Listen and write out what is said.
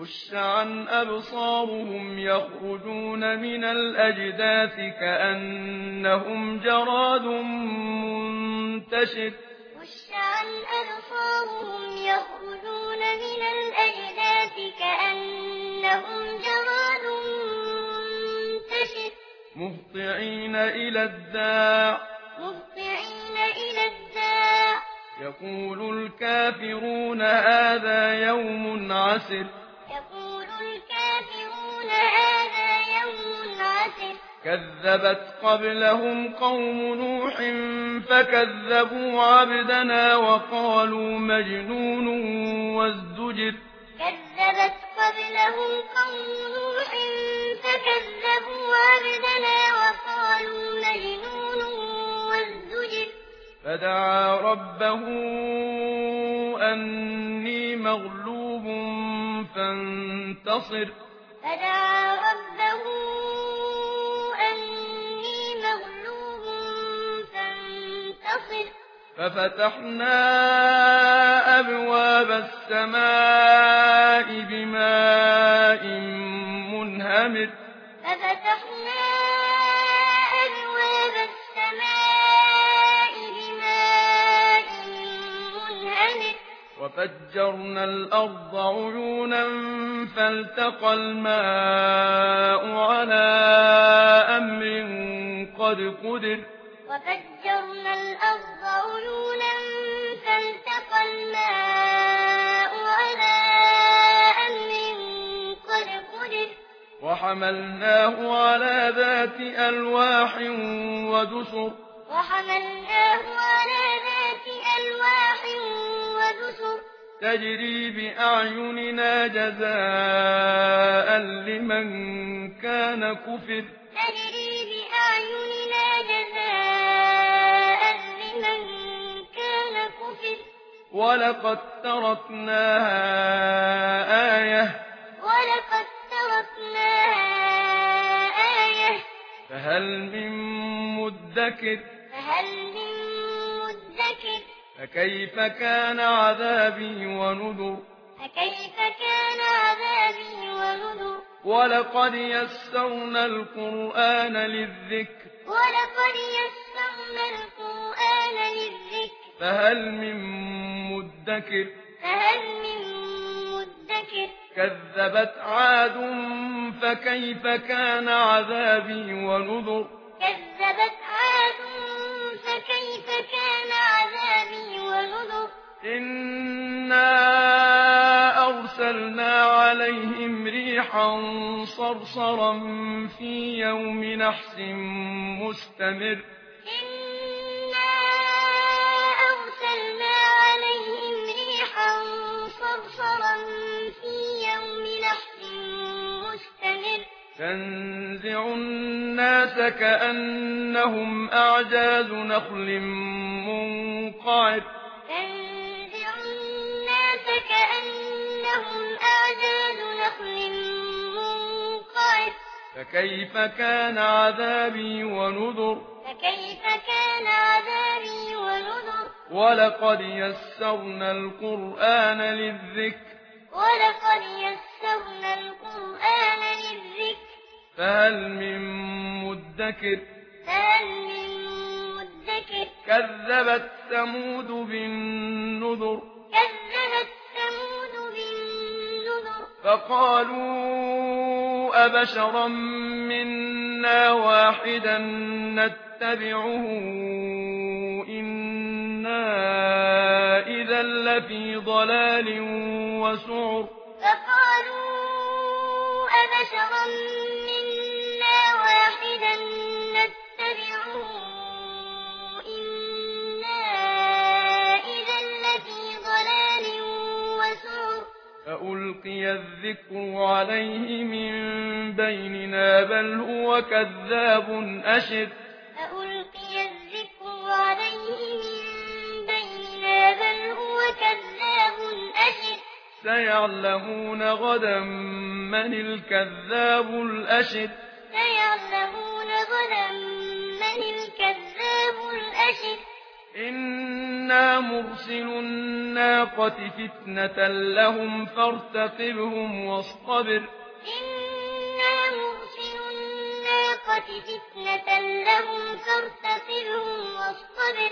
خش عن أبصارهم يخرجون من الأجداث كأنهم جراد منتشر. خش عن أبصارهم يخرجون من الأجداث كأنهم جراد منتشر. مهطعين إلى الداع. مهطعين إلى الداع. يقول الكافرون هذا يوم عسر. هذا يوم عسر كذبت قبلهم قوم نوح فكذبوا عبدنا وقالوا مجنون وازدجر. كذبت قبلهم قوم نوح فكذبوا عبدنا وقالوا مجنون وازدجر. فدعا ربه أني مغلوب فانتصر. فَدَعَا فدعا ربه أني مغلوب فانتصر. ففتحنا أبواب السماء بماء منهمر. ففتحنا وفجرنا الأرض عيونا فالتقى الماء على أمر قد قدر. وفجرنا الأرض عيونا فالتقى الماء على أمر قد قدر. وحملناه على ذات ألواح ودسر. وحملناه على تجري بأعيننا جزاء لمن كان كفر. تجري بأعيننا جزاء لمن كان كفر. ولقد تركناها آية. ولقد تركناها آية. فهل من مدكر؟ فهل من فكيف كان عذابي ونذر؟ فكيف كان عذابي ونذر؟ ولقد يسرنا القرآن للذكر. ولقد يسرنا القرآن للذكر. فهل من مدكر؟ فهل من مدكر؟ كذبت عاد فكيف كان عذابي ونذر؟ كذبت عاد فكيف كان ريحا صرصرا في يوم نحس مستمر إنا أرسلنا عليهم ريحا صرصرا في يوم نحس مستمر تنزع الناس كأنهم أعجاز نخل منقعر تنزع الناس كأنهم أعجاز نخل فكيف كان عذابي ونذر؟ فكيف كان عذابي ونذر؟ ولقد يسرنا القرآن للذكر. ولقد يسرنا القرآن للذكر. فهل من مدكر؟ فهل من مدكر؟ كذبت ثمود بالنذر. كذبت ثمود بالنذر. فقالوا أبشرا منا واحدا نتبعه. إنا إذا لفي ضلال وسعر. فقالوا أبشرا منا الذكر عليه من بيننا بل هو كذاب أشر ألقي الذكر عليه من بيننا بل هو كذاب أشر سيعلمون غدا من الكذاب الأشر سيعلمون غدا من الكذاب الأشر إنا مرسل الناقة فتنة لهم فارتقبهم واصطبر إنا مرسل الناقة فتنة لهم فارتقبهم واصطبر